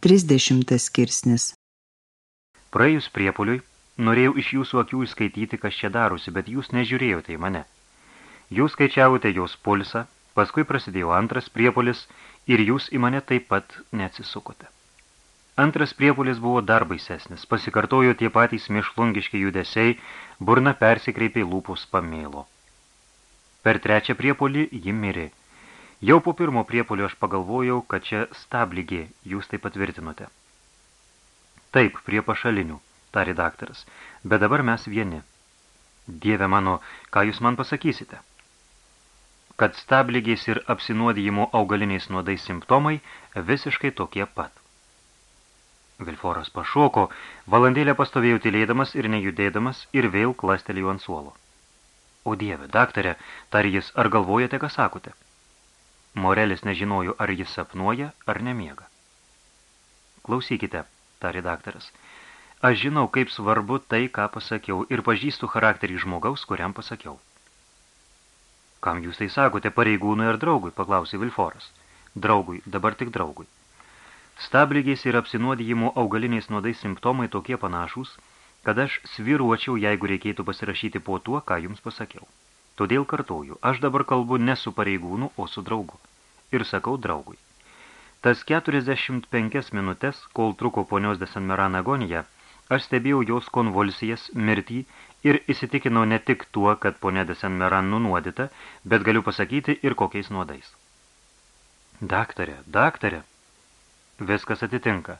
30 skirsnis Praėjus priepoliui, norėjau iš jūsų akių įskaityti, kas čia darosi, bet jūs nežiūrėjote į mane. Jūs skaičiavote jos pulsą, paskui prasidėjo antras priepolis ir jūs į mane taip pat neatsisukote. Antras priepolis buvo dar baisesnis, pasikartojo tie patys mišlungiški judesiai, burna persikreipė lūpos pamėlo. Per trečią priepolį ji mirė. Jau po pirmo priepolio aš pagalvojau, kad čia stabligė, jūs tai patvirtinote. Taip, prie pašalinių, tari daktaras, bet dabar mes vieni. Dieve mano, ką jūs man pasakysite? Kad stabligės ir apsinuodijimo augaliniais nuodais simptomai visiškai tokie pat. Vilforas pašoko, valandėlę pastovėjo tylėdamas ir nejudėdamas ir vėl klastelėjo ant suolo. O dieve, daktarė, tari jis, ar galvojate, ką sakote? Morelis nežinojo, ar jis sapnuoja, ar nemiega. Klausykite, tarė daktaras. Aš žinau, kaip svarbu tai, ką pasakiau, ir pažįstu charakterį žmogaus, kuriam pasakiau. Kam jūs tai sakote, pareigūnui ar draugui, paklausė Vilforas. Draugui, dabar tik draugui. Stabligės ir apsinuodijimo augaliniais nuodais simptomai tokie panašūs, kad aš sviruočiau, jeigu reikėtų pasirašyti po tuo, ką jums pasakiau. Todėl kartoju, aš dabar kalbu ne su pareigūnu, o su draugu. Ir sakau draugui. Tas 45 minutės, kol truko ponios de Sanmeran agonija, aš stebėjau jos konvulsijas, mirtį ir įsitikinau ne tik tuo, kad ponė de Sanmeran nunuodyta, bet galiu pasakyti ir kokiais nuodais. Daktarė, daktarė. Viskas atitinka.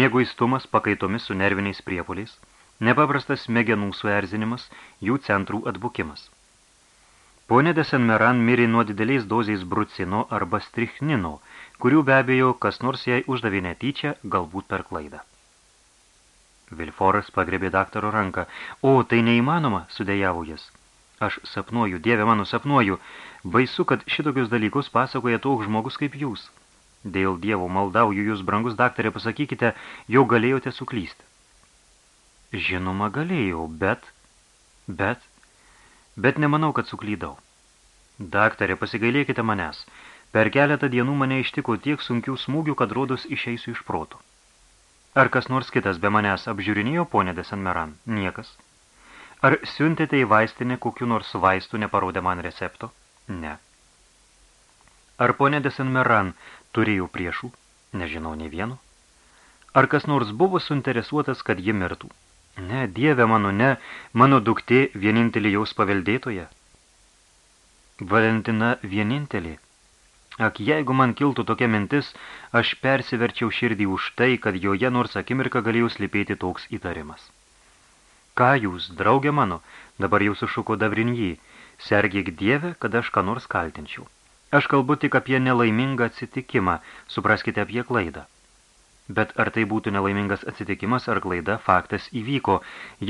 Mėguistumas pakaitomis su nerviniais priepoliais, nepaprastas smegenų suerzinimas, jų centrų atbukimas. Pone de Senmeran mirė nuo dideliais doziais brucino arba strichnino, kurių be abejo kas nors jai uždavė netyčia, galbūt per klaidą. Vilforas pagrebė daktaro ranką. O, tai neįmanoma, sudėjavo jis. Aš sapnuoju, dieve mano sapnuoju. Baisu, kad šitokius dalykus pasakoja toks žmogus kaip jūs. Dėl dievo maldauju jūs, brangus daktarė, pasakykite, jau galėjote suklysti. Žinoma, galėjau, bet... Bet bet nemanau, kad suklydau. Daktarė, pasigailėkite manęs. Per keletą dienų mane ištiko tiek sunkių smūgių, kad rodos išeisiu iš proto. Ar kas nors kitas be manęs apžiūrinėjo ponę de Sanmeran? Niekas. Ar siuntėte į vaistinę kokiu nors vaistų, neparodė man recepto? Ne. Ar ponė de Sanmeran turėjo priešų? Nežinau nei vieno. Ar kas nors buvo suinteresuotas, kad ji mirtų? Ne, dieve mano, ne, mano duktė vienintelį jaus paveldėtoje. Valentina vienintelė. Ak, jeigu man kiltų tokia mintis, aš persiverčiau širdį už tai, kad joje nors akimirką galėjau slipėti toks įtarimas. Ką jūs, draugė mano, dabar jau sušuko davrinjį, sergėk dievę, kad aš ką nors kaltinčiau. Aš kalbu tik apie nelaimingą atsitikimą, supraskite apie klaidą. Bet ar tai būtų nelaimingas atsitikimas ar klaida, faktas įvyko.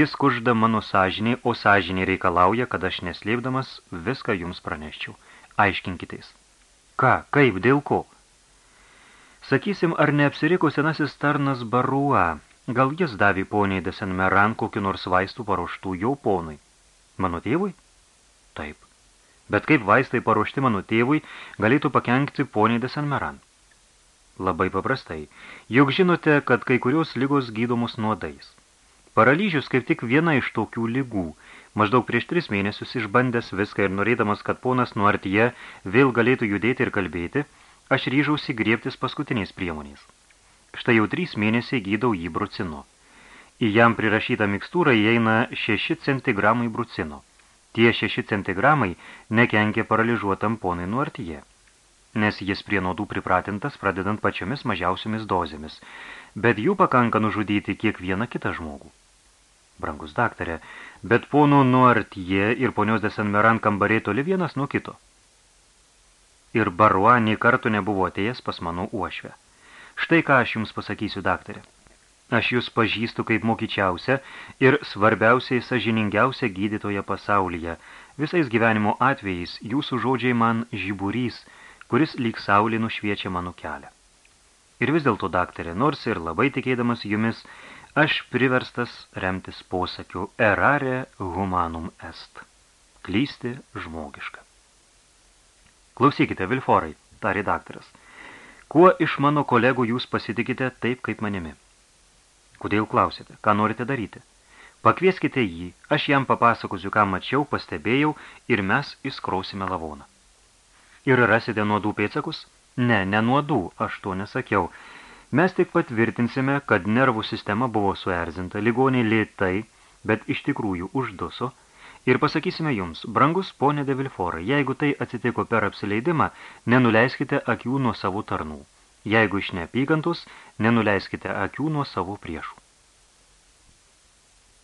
Jis kužda mano sąžinį, o sąžinį reikalauja, kad aš neslėpdamas viską jums praneščiau. Aiškinkiteis. Ką, kaip, dėl ko? Sakysim, ar neapsiriko senasis tarnas Barua? Gal jis davė poniai de Senmeran kokiu nors vaistų paruoštų jau ponui? Mano tėvui? Taip. Bet kaip vaistai paruošti mano tėvui galėtų pakenkti poniai de Senmeran? Labai paprastai. Juk žinote, kad kai kurios lygos gydomos nuodais. Paralyžius kaip tik viena iš tokių lygų. Maždaug prieš tris mėnesius išbandęs viską ir norėdamas, kad ponas nuartyje vėl galėtų judėti ir kalbėti, aš ryžausi griebtis paskutiniais priemonės. Štai jau trys mėnesiai gydau jį brucino. Į jam prirašytą mikstūrą įeina 6 centigramai brucino. Tie 6 centigramai nekenkia paralyžiuotam ponai nuartyje nes jis prie naudų pripratintas pradedant pačiomis mažiausiomis dozėmis, bet jų pakanka nužudyti kiekvieną kitą žmogų. Brangus daktarė, bet ponų Nuartie ir ponios de Sanmeran kambarė toli vienas nuo kito. Ir Barua nei kartų nebuvo atėjęs pas mano uošvę. Štai ką aš jums pasakysiu, daktarė. Aš jūs pažįstu kaip mokyčiausia ir svarbiausiai sažiningiausia gydytoja pasaulyje. Visais gyvenimo atvejais jūsų žodžiai man žiburys – kuris lyg saulė nušviečia mano kelią. Ir vis dėlto, daktarė, nors ir labai tikėdamas jumis, aš priverstas remtis posakiu erare humanum est. Klysti žmogiška. Klausykite, Vilforai, tarė daktaras. Kuo iš mano kolegų jūs pasitikite taip, kaip manimi? Kodėl klausėte? Ką norite daryti? Pakvieskite jį, aš jam papasakosiu, ką mačiau, pastebėjau ir mes įskrausime lavoną. Ir rasite nuodų pėtsakus? Ne, ne nuodų, aš to nesakiau. Mes tik patvirtinsime, kad nervų sistema buvo suerzinta, ligoniai lėtai, bet iš tikrųjų užduso, ir pasakysime jums, brangus ponė de Vilforai, jeigu tai atsitiko per apsileidimą, nenuleiskite akių nuo savų tarnų. Jeigu iš neapykantus, nenuleiskite akių nuo savo priešų.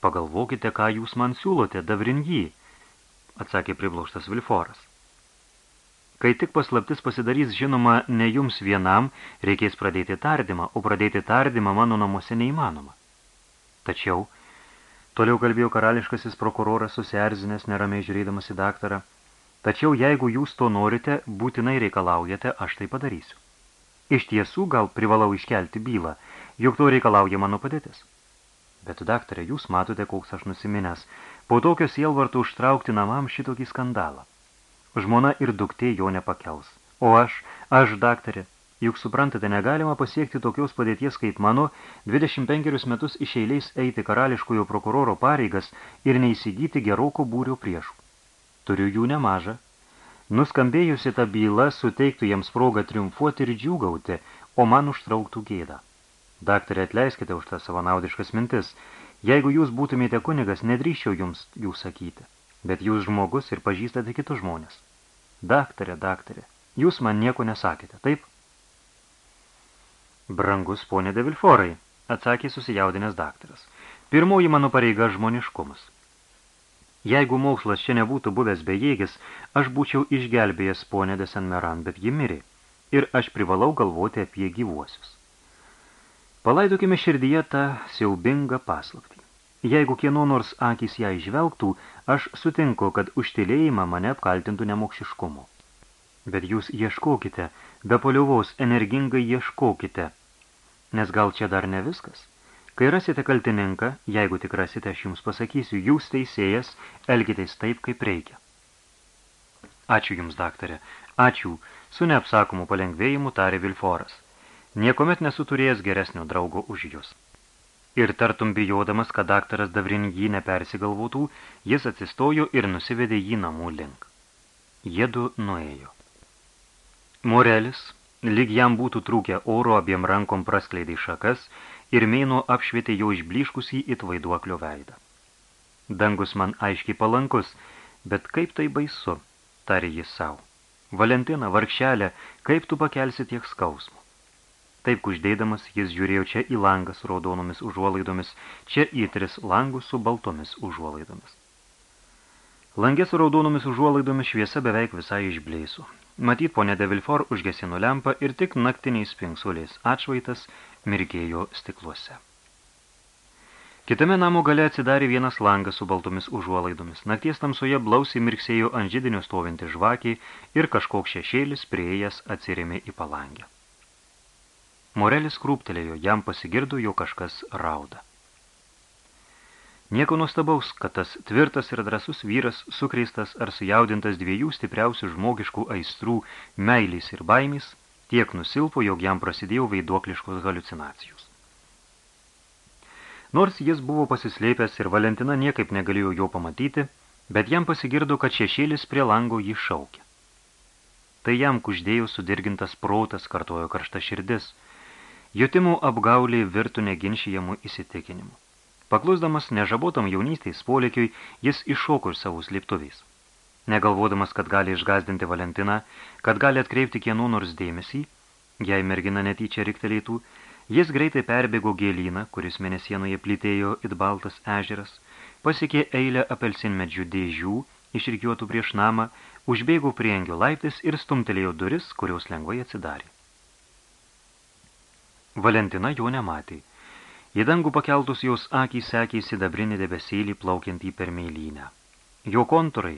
Pagalvokite, ką jūs man siūlote, davringy, atsakė priblauštas Vilforas. Kai tik paslaptis pasidarys žinoma ne jums vienam, reikės pradėti tardymą, o pradėti tardymą mano namuose neįmanoma. Tačiau, toliau kalbėjo karališkasis prokuroras susierzinęs neramiai žiūrėdamas į daktarą, tačiau jeigu jūs to norite, būtinai reikalaujate, aš tai padarysiu. Iš tiesų gal privalau iškelti bylą, juk to reikalauja mano padėtis. Bet, daktarė, jūs matote, koks aš nusiminęs, po tokio sielvartų užtraukti namam šitokį skandalą. Žmona ir duktė jo nepakels. O aš, aš daktarė, juk suprantate, negalima pasiekti tokios padėties kaip mano 25 metus iš eiliais eiti karališkojo prokuroro pareigas ir neįsigyti geroko būrio priešų. Turiu jų nemažą. Nuskambėjusi ta byla suteiktų jiems progą triumfuoti ir džiūgauti, o man užtrauktų gėdą. Daktarė, atleiskite už tą savanaudiškas mintis. Jeigu jūs būtumėte kunigas, nedrįščiau jums jų sakyti. Bet jūs žmogus ir pažįstate kitus žmonės. Daktarė, daktarė, jūs man nieko nesakėte, taip? Brangus ponė de Vilforai, atsakė susijaudinęs daktaras. Pirmoji mano pareiga žmoniškumas. Jeigu mokslas čia nebūtų buvęs bejėgis, aš būčiau išgelbėjęs ponę de Senmeran, bet ji mirė, ir aš privalau galvoti apie gyvuosius. Palaidokime širdyje tą siaubingą paslaptį. Jeigu kieno nors akis ją išvelgtų, aš sutinku, kad užtilėjimą mane apkaltintų nemokšiškumu. Bet jūs ieškokite, be poliuvaus energingai ieškokite, nes gal čia dar ne viskas. Kai rasite kaltininką, jeigu tik rasite, aš jums pasakysiu, jūs teisėjas, elgitės taip, kaip reikia. Ačiū jums, daktarė, ačiū, su neapsakomu palengvėjimu tarė Vilforas. Niekomet nesu turėjęs geresnio draugo už jūs ir tartum bijodamas, kad daktaras Davrin jį nepersigalvotų, jis atsistojo ir nusivedė jį namų link. Jiedu nuėjo. Morelis, lyg jam būtų trūkę oro abiem rankom praskleidė šakas ir mėno apšvietė jo išbliškusį it vaiduoklio veidą. Dangus man aiškiai palankus, bet kaip tai baisu, tarė jis savo. Valentina, vargšelė, kaip tu pakelsi tiek skausmų? Taip kuždėdamas jis žiūrėjo čia į langą su raudonomis užuolaidomis, čia į tris langus su baltomis užuolaidomis. Langė su raudonomis užuolaidomis šviesa beveik visai išblėsų. Matyt, ponė de Vilfor užgesino lempą ir tik naktiniais spingsuliais atšvaitas mirgėjo stikluose. Kitame namo gale atsidarė vienas langas su baltomis užuolaidomis. Nakties tamsoje blausiai mirksėjo ant židinio stovinti žvakiai ir kažkoks šešėlis prieėjęs atsirėmė į palangę. Morelis krūptelėjo, jam pasigirdo, jo kažkas rauda. Nieko nuostabaus, kad tas tvirtas ir drasus vyras, sukreistas ar sujaudintas dviejų stipriausių žmogiškų aistrų, meilės ir baimės, tiek nusilpo, jog jam prasidėjo vaiduokliškos halucinacijos. Nors jis buvo pasislėpęs ir Valentina niekaip negalėjo jo pamatyti, bet jam pasigirdo, kad šešėlis prie lango jį šaukė. Tai jam kuždėjo sudirgintas protas, kartojo karšta širdis – Jotimų apgaulė virtų neginšijamų įsitikinimu. Paklusdamas nežabotam jaunystės polėkiui, jis iššoko iš savų slėptuviais. Negalvodamas, kad gali išgazdinti Valentiną, kad gali atkreipti kieno nors dėmesį, jei mergina netyčia riktelėtų, jis greitai perbėgo gėlyną, kuris mėnesienoje plytėjo it baltas ežeras, pasiekė eilę apelsinmedžių dėžių, išrikiuotų prieš namą, užbėgo prie engio laiptis ir stumtelėjo duris, kurios lengvai atsidarė. Valentina jo nematė. Į dangų pakeltus jos akį sekė sidabrinį debesėlį plaukiantį per mėlynę. Jo kontūrai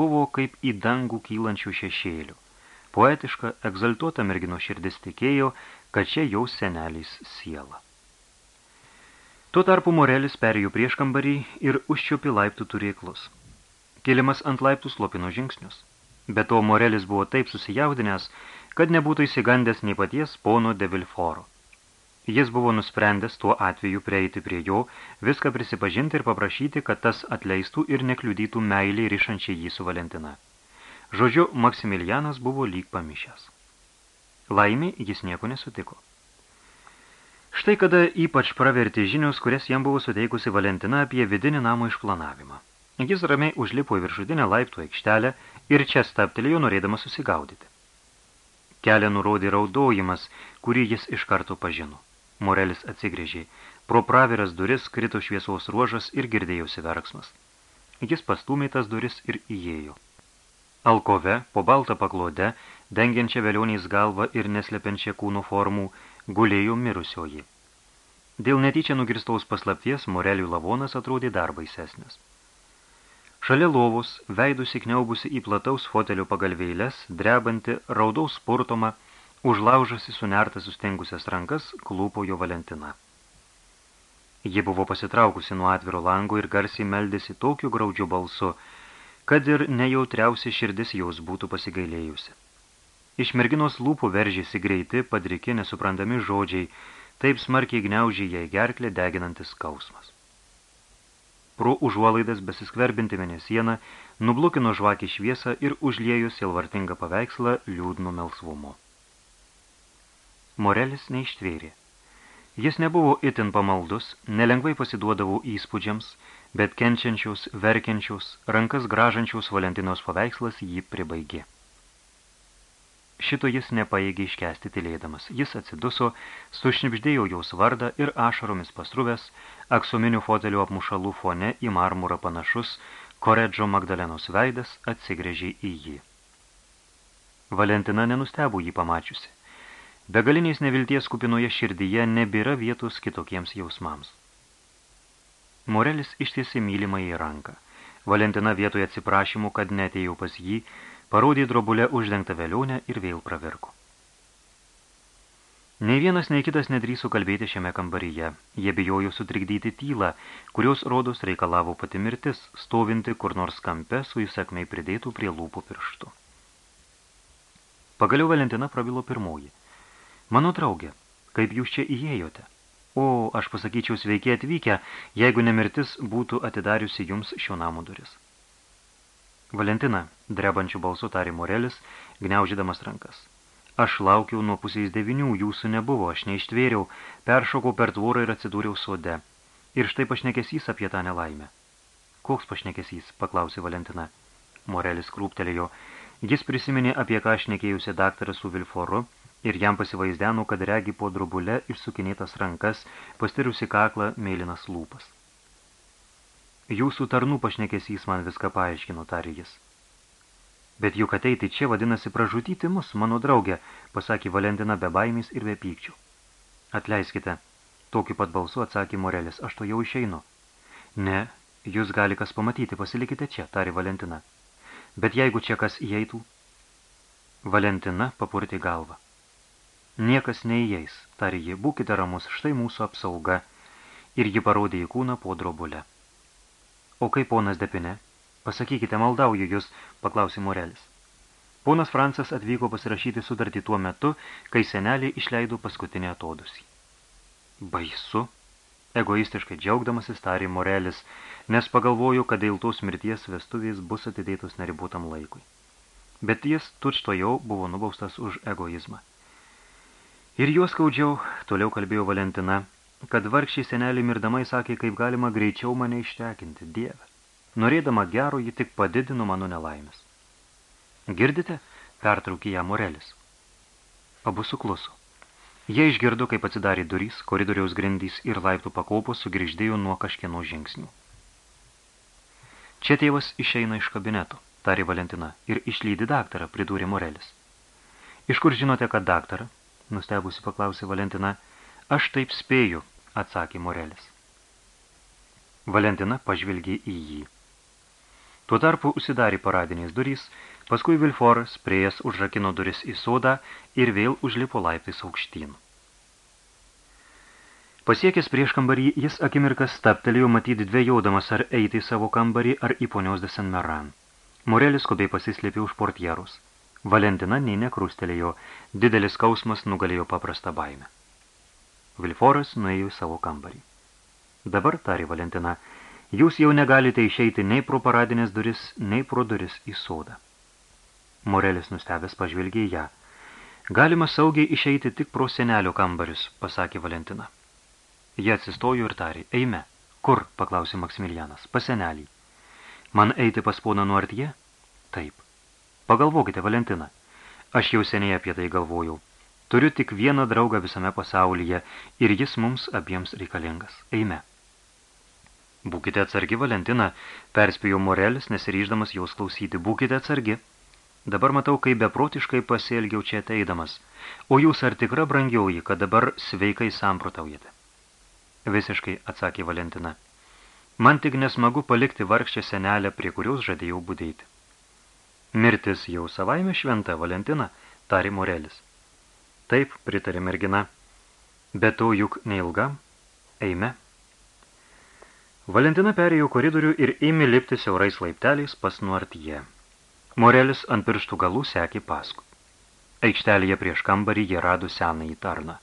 buvo kaip į dangų kylančių šešėlių. Poetiška, egzaltuota mergino širdis tikėjo, kad čia jau senelis siela. Tuo tarpu Morelis perėjo prieš kambarį ir užčiupi laiptų turėklus. Kilimas ant laiptų slopino žingsnius. Be to Morelis buvo taip susijaudinęs, kad nebūtų įsigandęs nei paties pono de Vilforo. Jis buvo nusprendęs tuo atveju prieiti prie jo, viską prisipažinti ir paprašyti, kad tas atleistų ir nekliudytų meiliai rišančiai jį su Valentina. Žodžiu, Maksimilianas buvo lyg pamišęs. Laimė jis nieko nesutiko. Štai kada ypač praverti žinios, kurias jam buvo suteikusi Valentina apie vidinį namo išplanavimą. Jis ramiai užlipo į viršutinę laiptų aikštelę ir čia staptelėjo norėdamas susigaudyti. Kelią nurodė raudojimas, kurį jis iš karto pažino. Morelis atsigrėžė. Pro praviras duris krito šviesos ruožas ir girdėjosi verksmas. Jis pastumė tas duris ir įėjo. Alkove, po baltą paklodę, dengiančią vėlioniais galvą ir neslepiančią kūno formų, gulėjo mirusioji. Dėl netyčia nugirstos paslapties Morelių lavonas atrodė dar baisesnis. Šalia lovos, veidusi kniaubusi į plataus fotelio pagalvėlės, drebanti, raudaus spurtoma, Užlaužasi sunertas sustengusias rankas, klūpojo Valentina. Ji buvo pasitraukusi nuo atviro lango ir garsiai meldėsi tokiu graudžiu balsu, kad ir nejautriausi širdis jaus būtų pasigailėjusi. Iš merginos lūpų veržėsi greiti, padriki, nesuprantami žodžiai, taip smarkiai gniaužė jai gerklė deginantis skausmas. Pro užuolaidas besiskverbinti mėnesieną nublukino žvakį šviesą ir užliejus silvartingą paveikslą liūdnu melsvumu. Morelis neištvėrė. Jis nebuvo itin pamaldus, nelengvai pasiduodavo įspūdžiams, bet kenčiančiaus, verkiančiaus, rankas gražančiaus Valentinos paveikslas jį pribaigė. Šito jis nepaėgė iškesti tylėdamas. Jis atsiduso, sušnipždėjo jaus vardą ir ašaromis pasruvęs, aksominių fotelių apmušalų fone į marmurą panašus, Koredžo Magdalenos veidas atsigrėžė į jį. Valentina nenustebo jį pamačiusi. Begaliniais nevilties kupinoje širdyje nebėra vietos kitokiems jausmams. Morelis ištiesi mylimą į ranką. Valentina vietoje atsiprašymų, kad netėjau pas jį, parodė drobulę uždengtą velionę ir vėl pravirko. Nei vienas, nei kitas nedrįso kalbėti šiame kambaryje. Jie bijojo sutrikdyti tylą, kurios rodos reikalavo pati mirtis, stovinti kur nors kampe su įsakmei pridėtų prie lūpų pirštų. Pagaliau Valentina prabilo pirmoji. Mano draugė, kaip jūs čia įėjote? O, aš pasakyčiau sveiki atvykę, jeigu nemirtis būtų atidariusi jums šio namo duris. Valentina, drebančių balsų tarė Morelis, gniaužydamas rankas. Aš laukiau nuo pusės devinių, jūsų nebuvo, aš neištvėriau, peršokau per tvorą ir atsidūriau sode. Ir štai pašnekesys apie tą nelaimę. Koks pašnekesys, paklausė Valentina. Morelis krūptelėjo. Jis prisiminė, apie ką šnekėjusi daktaras su Vilforu, ir jam pasivaizdeno, kad regi po drubule išsukinėtas rankas, pastirusi kaklą mėlynas lūpas. Jūsų tarnų pašnekesys man viską paaiškino, tarė jis. Bet juk ateiti čia vadinasi pražudyti mus, mano draugė, pasakė Valentina be baimės ir be pykčių. Atleiskite, tokiu pat balsu atsakė Morelis, aš to jau išeinu. Ne, jūs gali kas pamatyti, pasilikite čia, tarė Valentina. Bet jeigu čia kas įeitų? Valentina papurtė galvą. Niekas neįeis, tarė ji, būkite ramus, štai mūsų apsauga. Ir ji parodė į kūną po drobulę. O kaip ponas Depine? Pasakykite, maldauju jūs, paklausė Morelis. Ponas Francas atvyko pasirašyti sutartį tuo metu, kai senelį išleido paskutinį atodusį. Baisu, egoistiškai džiaugdamasis tarė Morelis, nes pagalvojo, kad dėl tos mirties vestuvės bus atidėtos neribotam laikui. Bet jis tučto jau buvo nubaustas už egoizmą. Ir juos skaudžiau, toliau kalbėjo Valentina, kad vargšiai senelį mirdamai sakė, kaip galima greičiau mane ištekinti, Dieve. Norėdama gero, ji tik padidino mano nelaimės. Girdite? Pertraukė ją Morelis. Abu sukluso. Jie išgirdo, kaip atsidarė durys, koridoriaus grindys ir laiptų pakopos sugrįždėjo nuo kažkieno žingsnių. Čia tėvas išeina iš kabineto, tarė Valentina, ir išlydi daktarą, pridūrė Morelis. Iš kur žinote, kad daktarą? Nustebusi paklausė Valentina. Aš taip spėju, atsakė Morelis. Valentina pažvilgė į jį. Tuo tarpu užsidarė paradiniais durys, paskui Vilforas priejas užrakino duris į sodą ir vėl užlipo laiptais aukštyn. Pasiekęs prieš kambarį, jis akimirkas staptelėjo matyti dvėjodamas ar eiti į savo kambarį ar į ponios de Saint Meran. Morelis skubiai pasislėpė už portierus. Valentina nei nekrustelėjo, didelis skausmas nugalėjo paprastą baimę. Vilforas nuėjo į savo kambarį. Dabar, tarė Valentina, jūs jau negalite išeiti nei pro paradinės duris, nei pro duris į sodą. Morelis nustebęs pažvilgė ją. Galima saugiai išeiti tik pro senelio kambarius, pasakė Valentina. Jie atsistojo ir tarė, eime. Kur, paklausė Maksimilianas, pas senelį. Man eiti pas poną Nuartie? Taip. Pagalvokite, Valentina. Aš jau seniai apie tai galvojau. Turiu tik vieną draugą visame pasaulyje ir jis mums abiems reikalingas. Eime. Būkite atsargi, Valentina, perspėjo Morelis, nesiryždamas jos klausyti. Būkite atsargi. Dabar matau, kaip beprotiškai pasielgiau čia ateidamas. O jūs ar tikra brangioji, kad dabar sveikai samprotaujate? Visiškai, atsakė Valentina. Man tik nesmagu palikti vargščią senelę, prie kurios žadėjau būdėti. Mirtis jau savaime šventa, Valentina, tari Morelis. Taip, pritarė mergina. Bet to juk neilgam. Eime. Valentina perėjo koridorių ir ėmė lipti siaurais laipteliais pas Nuartyje. Morelis ant pirštų galų sekė paskui. Aikštelėje prieš kambarį jie rado senąjį tarną.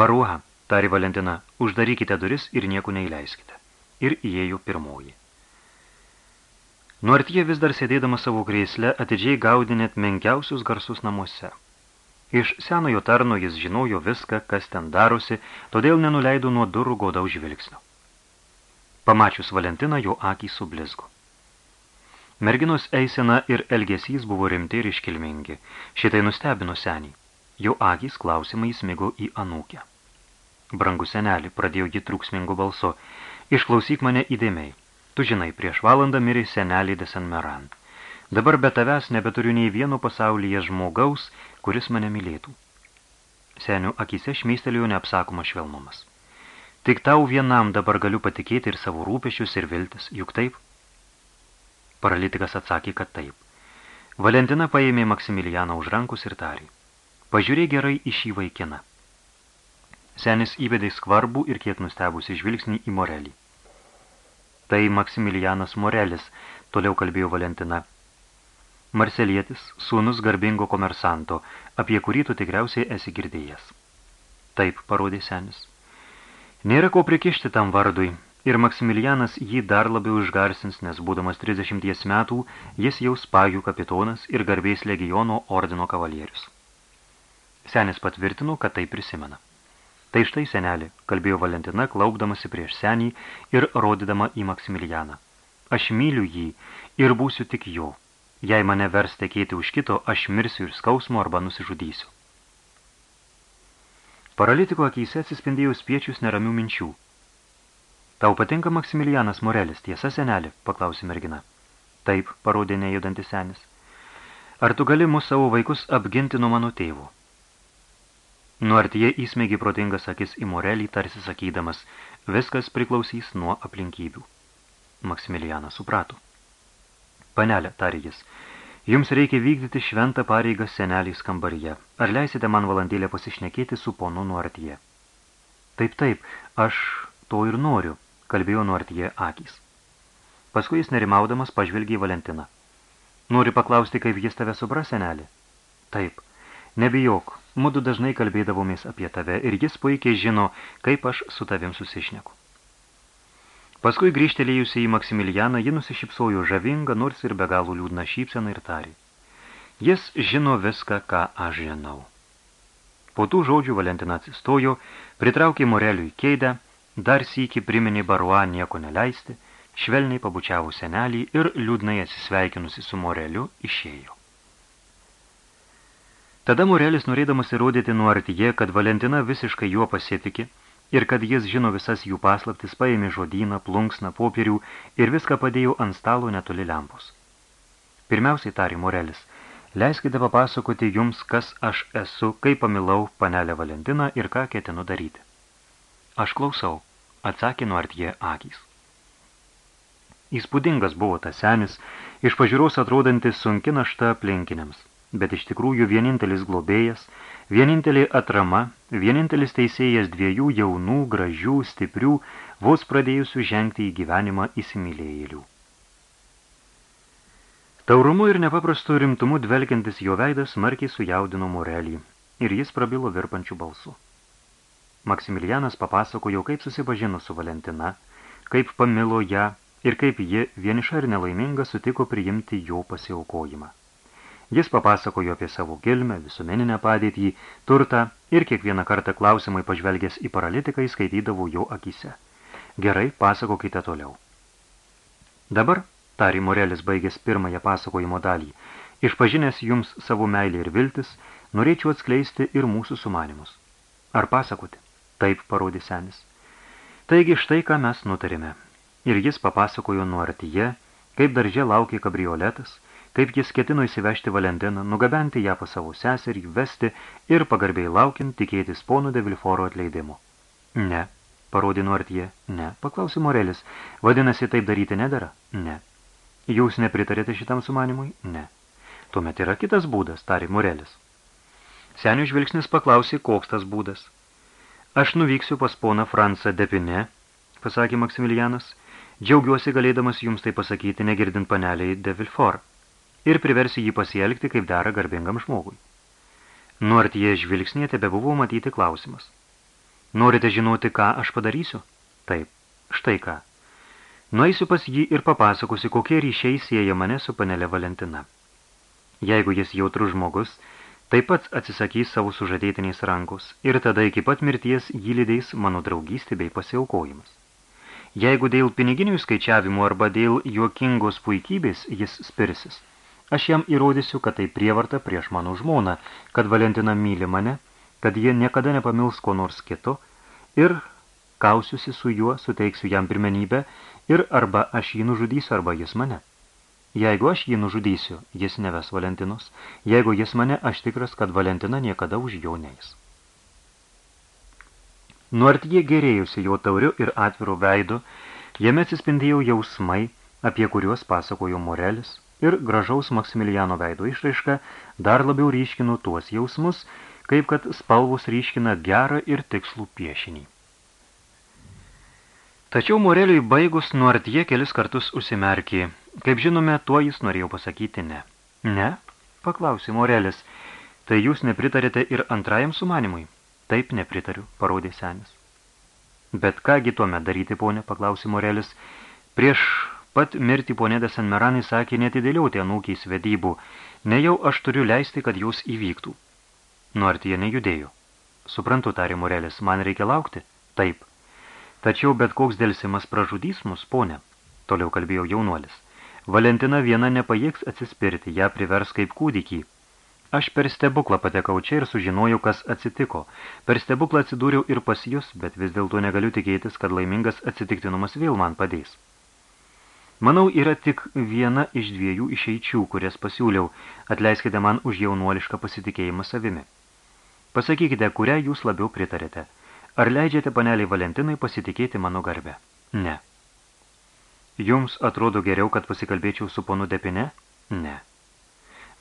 Baruha, tari Valentina, uždarykite duris ir nieko neįleiskite. Ir įėjo pirmoji. Nuartyje vis dar sėdėdama savo krėsle atidžiai gaudė net menkiausius garsus namuose. Iš senojo tarno jis žinojo viską, kas ten darosi, todėl nenuleido nuo durų godaus žvilgsnio. Pamačius Valentiną, jo akys sublizgo. Merginos eisena ir elgesys buvo rimti ir iškilmingi. Šitai nustebino senį. Jo akys klausimai smigo į anūkę. Brangu senelį, pradėjo ji trūksmingu balsu. Išklausyk mane įdėmiai. Tu žinai, prieš valandą mirė senelį de San Meran. Dabar be tavęs nebeturiu nei vieno pasaulyje žmogaus, kuris mane mylėtų. Senių akise šmeistelėjo neapsakomas švelnumas. Tik tau vienam dabar galiu patikėti ir savo rūpešius ir viltis, juk taip? Paralitikas atsakė, kad taip. Valentina paėmė Maksimilianą už rankus ir tarė. Pažiūrėk gerai į šį vaikiną. Senis įvedė skvarbų ir kiek nustebusi žvilgsnį į Morelį. Tai Maksimilianas Morelis, toliau kalbėjo Valentina. Marselietis, sūnus garbingo komersanto, apie kurį tu tikriausiai esi girdėjęs. Taip, parodė senis. Nėra ko prikišti tam vardui, ir Maksimilianas jį dar labiau išgarsins, nes būdamas 30 metų jis jau spagių kapitonas ir garbės legiono ordino kavalierius. Senis patvirtino, kad tai prisimena. Tai štai, senelį, kalbėjo Valentina, klaupdamasi prieš senį ir rodydama į Maksimilianą. Aš myliu jį ir būsiu tik jo. Jei mane vers tekėti už kito, aš mirsiu ir skausmo arba nusižudysiu. Paralitiko akyse atsispindėjo spiečius neramių minčių. Tau patinka Maksimilianas Morelis, tiesa, senelė, paklausė mergina. Taip, parodė nejudantis senis. Ar tu gali mūsų savo vaikus apginti nuo mano tėvų? Nuartie įsmėgi protingas akis į Morelį, tarsi sakydamas, viskas priklausys nuo aplinkybių. Maksimilianas suprato. Panelė, tarė jis, Jums reikia vykdyti šventą pareigą seneliais kambaryje. Ar leisite man valandėlę pasišnekėti su ponu Nuartie? Taip, taip, aš to ir noriu, kalbėjo Nuartie akys. Paskui jis nerimaudamas pažvelgė į Valentiną. Nori paklausti, kaip jis tave supras, senelį? Taip, nebijok, mudu dažnai kalbėdavomės apie tave ir jis puikiai žino, kaip aš su tavim susišneku. Paskui grįžtelėjusi į Maksimilianą, ji nusišypsojo žavingą, nors ir be galų liūdną šypseną ir tarė. Jis žino viską, ką aš žinau. Po tų žodžių Valentina atsistojo, pritraukė Moreliui kėdę, dar sykį priminė Baruą nieko neleisti, švelniai pabučiavo senelį ir liūdnai atsisveikinusi su Moreliu išėjo. Tada Morelis, norėdamas įrodyti nuartyje, kad Valentina visiškai juo pasitikė, ir kad jis žino visas jų paslaptis, paėmė žodyną, plunksną, popierių ir viską padėjo ant stalo netoli lempos. Pirmiausiai tarė Morelis, leiskite papasakoti jums, kas aš esu, kaip pamilau panelę Valentiną ir ką ketinu daryti. Aš klausau, atsakė nuartie akys. Įspūdingas buvo tas senis, iš pažiūros atrodantis sunki našta aplinkiniams, bet iš tikrųjų vienintelis globėjas – Vienintelė atrama, vienintelis teisėjas dviejų jaunų, gražių, stiprių, vos pradėjusių žengti į gyvenimą įsimylėjėlių. Taurumu ir nepaprastu rimtumu dvelkiantis jo veidas smarkiai sujaudino Morelį ir jis prabilo virpančių balsų. Maksimilianas papasakojo, kaip susipažino su Valentina, kaip pamilo ją ir kaip ji vieniša ir nelaiminga sutiko priimti jo pasiaukojimą. Jis papasakojo apie savo gilmę, visuomeninę padėtį, turtą ir kiekvieną kartą klausimai pažvelgęs į paralitiką įskaitydavo jo akise. Gerai, pasakokite toliau. Dabar tari Morelis baigęs pirmąją pasakojimo dalį. Išpažinęs jums savo meilį ir viltis, norėčiau atskleisti ir mūsų sumanimus. Ar pasakoti? Taip, parodė senis. Taigi štai, ką mes nutarėme. Ir jis papasakojo nuo artyje, kaip daržė laukė kabrioletas, kaip jis ketino įsivežti Valentiną, nugabenti ją pas savo seserį, vesti ir pagarbiai laukiant tikėtis ponų de Vilforo atleidimo. Ne, parodė nuartie. Ne, paklausė Morelis. Vadinasi, taip daryti nedara? Ne. Jūs nepritarėte šitam sumanimui? Ne. Tuomet yra kitas būdas, tarė Morelis. Senių žvilgsnis paklausė, koks tas būdas. Aš nuvyksiu pas poną Fransą Depine, pasakė Maksimilianas, džiaugiuosi galėdamas jums tai pasakyti, negirdint paneliai de Vilfort, ir priversi jį pasielgti, kaip dera garbingam žmogui. Nuartyje žvilgsnėje tebe buvo matyti klausimas. Norite žinoti, ką aš padarysiu? Taip, štai ką. Nueisiu pas jį ir papasakosiu, kokie ryšiai sieja mane su panelė Valentina. Jeigu jis jautrus žmogus, taip pat atsisakys savo sužadėtiniais rankos ir tada iki pat mirties jį lydės mano draugystė bei pasiaukojimas. Jeigu dėl piniginių skaičiavimų arba dėl juokingos puikybės jis spirsis, aš jam įrodysiu, kad tai prievarta prieš mano žmoną, kad Valentina myli mane, kad jie niekada nepamils ko nors kito ir kausiusi su juo, suteiksiu jam pirmenybę ir arba aš jį nužudysiu, arba jis mane. Jeigu aš jį nužudysiu, jis neves Valentinos, jeigu jis mane, aš tikras, kad Valentina niekada už jo neis. Nuart jie gerėjusi jo tauriu ir atviru veidu, jame atsispindėjo jausmai, apie kuriuos pasakojo Morelis, ir gražaus Maksimiliano veido išraiška dar labiau ryškino tuos jausmus, kaip kad spalvos ryškina gerą ir tikslų piešinį. Tačiau Moreliui baigus nuartie kelis kartus užsimerkė. Kaip žinome, tuo jis norėjo pasakyti ne. Ne? Paklausė Morelis. Tai jūs nepritarėte ir antrajam sumanimui? Taip nepritariu, parodė senis. Bet kągi tuomet daryti, ponė, paklausė Morelis. Prieš pat mirti ponė de Sanmeranai sakė netidėliauti anūkiais vedybų. Nejau aš turiu leisti, kad jūs įvyktų. Nuartie nejudėjo. Suprantu, tarė Morelis, man reikia laukti? Taip. Tačiau bet koks dėlsimas pražudys mus, ponė, toliau kalbėjo jaunuolis. Valentina viena nepajėgs atsispirti, ją privers kaip kūdikį. Aš per stebuklą patekau čia ir sužinojau, kas atsitiko. Per stebuklą atsidūriau ir pas jūs, bet vis dėlto negaliu tikėtis, kad laimingas atsitiktinumas vėl man padės. Manau, yra tik viena iš dviejų išeičių, kurias pasiūliau. Atleiskite man už jaunuolišką pasitikėjimą savimi. Pasakykite, kurią jūs labiau pritarėte – Ar leidžiate paneliai Valentinai pasitikėti mano garbę? Ne. Jums atrodo geriau, kad pasikalbėčiau su ponu Depine? Ne.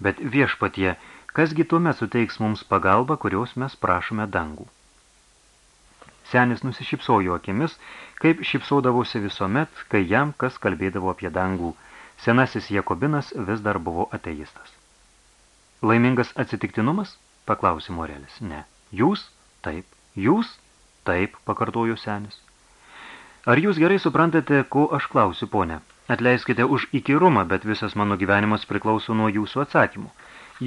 Bet viešpatie, kasgi tuomet suteiks mums pagalbą, kurios mes prašome dangų? Senis nusišypsojo akimis, kaip šypsodavosi visuomet, kai jam kas kalbėdavo apie dangų. Senasis Jakobinas vis dar buvo ateistas. Laimingas atsitiktinumas? Paklausė Morelis. Ne. Jūs? Taip. Jūs? Taip, pakartojo senis. Ar jūs gerai suprantate, ko aš klausiu, ponė? Atleiskite už įkyrumą, bet visas mano gyvenimas priklauso nuo jūsų atsakymų.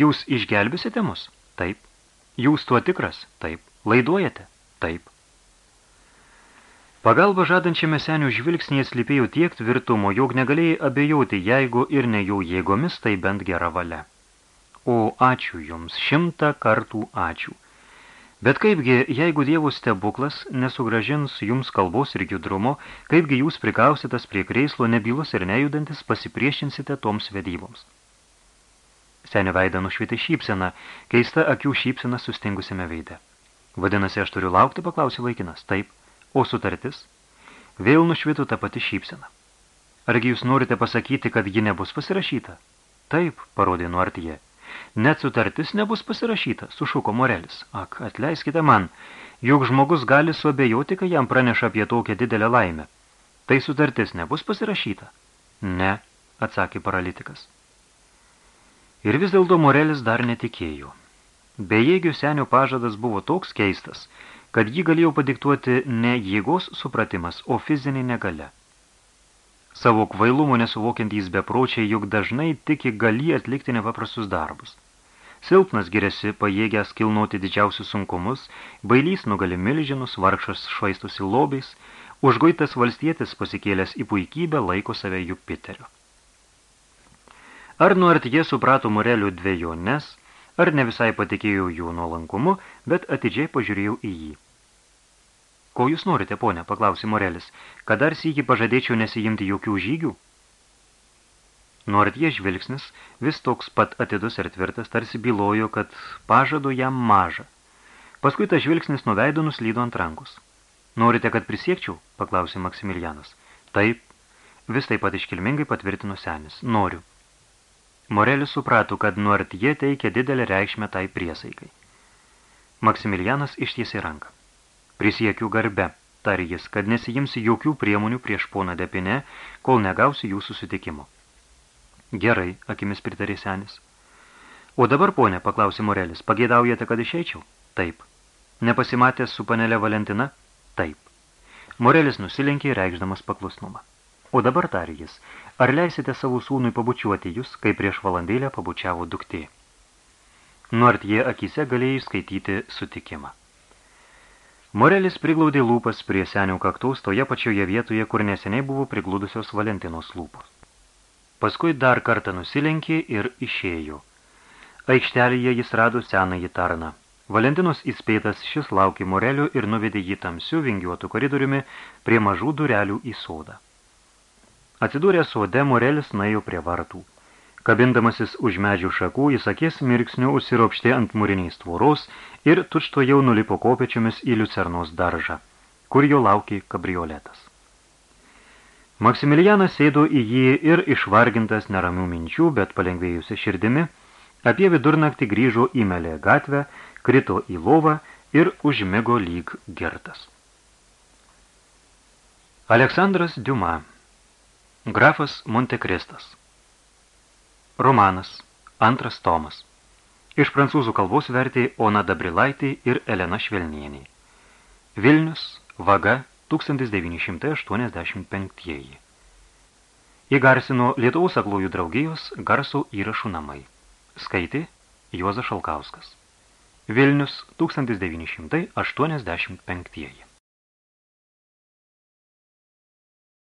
Jūs išgelbėsite mus? Taip. Jūs tuo tikras? Taip. Laiduojate? Taip. Pagalba žadančiame senių žvilgsnėje slypėjo tiek tvirtumo, jog negalėjai abejoti, jeigu ir ne jų jėgomis, tai bent gera valia. O ačiū jums, šimtą kartų ačiū. Bet kaipgi, jeigu Dievo stebuklas nesugražins jums kalbos ir judrumo, kaipgi jūs prikausitas prie kreislo nebylus ir nejudantis pasipriešinsite toms vedyboms. Senio veidą nušvietė šypsena, keista akių šypsena sustingusiame veide. Vadinasi, aš turiu laukti, paklausė vaikinas. Taip. O sutartis? Vėl nušvito tą pati šypsena. Argi jūs norite pasakyti, kad ji nebus pasirašyta? Taip, parodė nuartyje. Net sutartis nebus pasirašyta, sušuko Morelis. Ak, atleiskite man, juk žmogus gali suabejoti, kai jam praneša apie tokią didelę laimę. Tai sutartis nebus pasirašyta? Ne, atsakė paralitikas. Ir vis dėlto Morelis dar netikėjo. Bejėgių senio pažadas buvo toks keistas, kad jį galėjo padiktuoti ne jėgos supratimas, o fizinė negale. Savo kvailumo nesuvokiantys bepročiai juk dažnai tiki gali atlikti nepaprastus darbus. Silpnas giriasi pajėgęs kilnoti didžiausius sunkumus, bailys nugali milžinus, vargšas švaistosi lobiais, užguitas valstietis pasikėlęs į puikybę laiko save Jupiteriu. Ar nuartie suprato Morelių dviejones, ar ne visai patikėjau jų nuolankumu, bet atidžiai pažiūrėjau į jį. Ko jūs norite, ponė, paklausė Morelis, kad dar sykį pažadėčiau nesijimti jokių žygių? Nuartie žvilgsnis, vis toks pat atidus ir tvirtas, tarsi bylojo, kad pažado jam maža. Paskui tas žvilgsnis nuveido nuslydo ant rankus. Norite, kad prisiekčiau? paklausė Maksimilianas. Taip, vis taip pat iškilmingai patvirtino senis. Noriu. Morelis suprato, kad Nuartie teikia didelę reikšmę tai priesaikai. Maksimilianas ištiesė ranką. Prisiekiu garbe, tarė jis, kad nesijimsi jokių priemonių prieš poną Depinę, kol negausi jų susitikimo. Gerai, akimis pritarė senis. O dabar, ponė, paklausė Morelis, pagėdaujate, kad išeičiau? Taip. Nepasimatęs su panelė Valentina? Taip. Morelis nusilenkė, reikšdamas paklusnumą. O dabar tarė jis, ar leisite savo sūnui pabučiuoti jūs, kai prieš valandėlę pabučiavo duktė? Nuart jie akise galėjai skaityti sutikimą. Morelis priglaudė lūpas prie senių kaktaus toje pačioje vietoje, kur neseniai buvo prigludusios Valentinos lūpos. Paskui dar kartą nusilenkė ir išėjo. Aikštelėje jis rado senąjį tarną. Valentinos įspėtas šis laukė Morelio ir nuvedė jį tamsiu vingiuotų koridoriumi prie mažų durelių į sodą. Atsidūręs sode, Morelis nuėjo prie vartų. Kabindamasis už medžių šakų, jis akės mirksnių užsiropštė ant mūriniais tvoros ir tučto jau nulipo kopėčiomis į Liucernos daržą, kur jo laukė kabrioletas. Maksimilianas sėdo į jį ir išvargintas neramių minčių, bet palengvėjusi širdimi, apie vidurnaktį grįžo į melę gatvę, krito į lovą ir užmigo lyg gertas. Aleksandras Diuma Grafas Montekristas Romanas, antras tomas. Iš prancūzų kalbos vertė Ona Dabrilaitė ir Elena Švelnienė. Vilnius, vaga 1985. Įgarsino Lietuvos aklųjų draugijos garso įrašų namai. Skaitė Juozas Šalkauskas. Vilnius 1985.